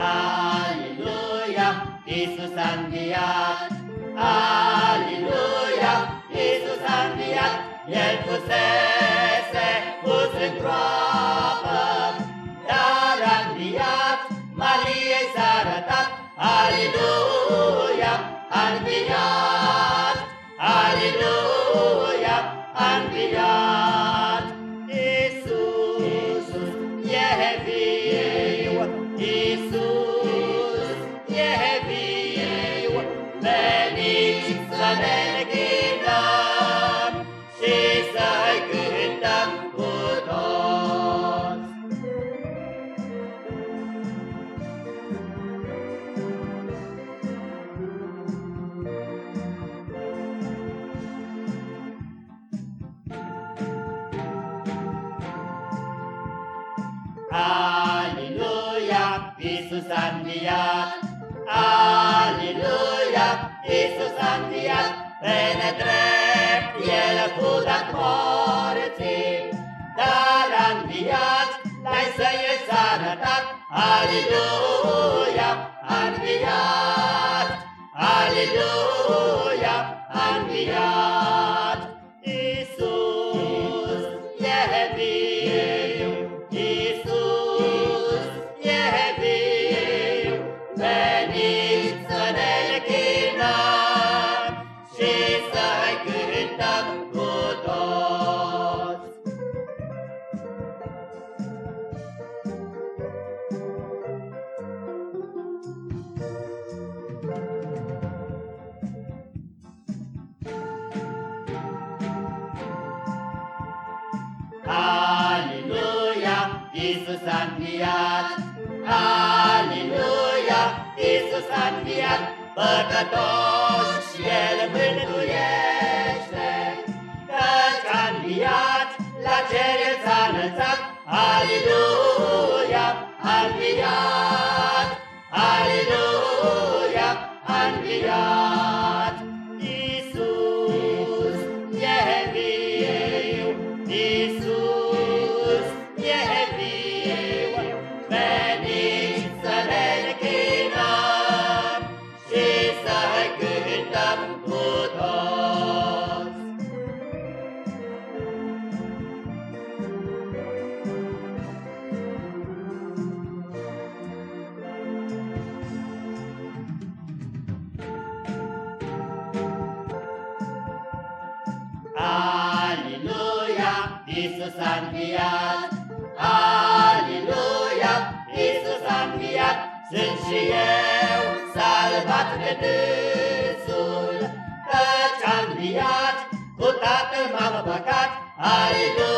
Aleluia, Iisus a înviat. Aleluia, Iisus a înviat. El fusese pus în groapă, dar a înviat. Mariei s-a arătat. Aleluia, a înviat. Aleluia, Iisus a înviat. Aleluia, Iisus a înviat. Pe nedrept El a fudat morții, dar a înviat, dai să e s-a arătat. Aleluia, a înviat. Aleluia, a înviat. Iisus a înviat. Aleluia, Iisus a înviat. Păcătoși El mântuiește, Căci a înviat, la cer El s-a înălțat. Aleluia, a înviat. Iisus a înviat. Aleluia, Iisus a înviat. Sunt și eu salvat de dânsul, Căci a înviat, cu Tatăl m-am păcat. Aleluia.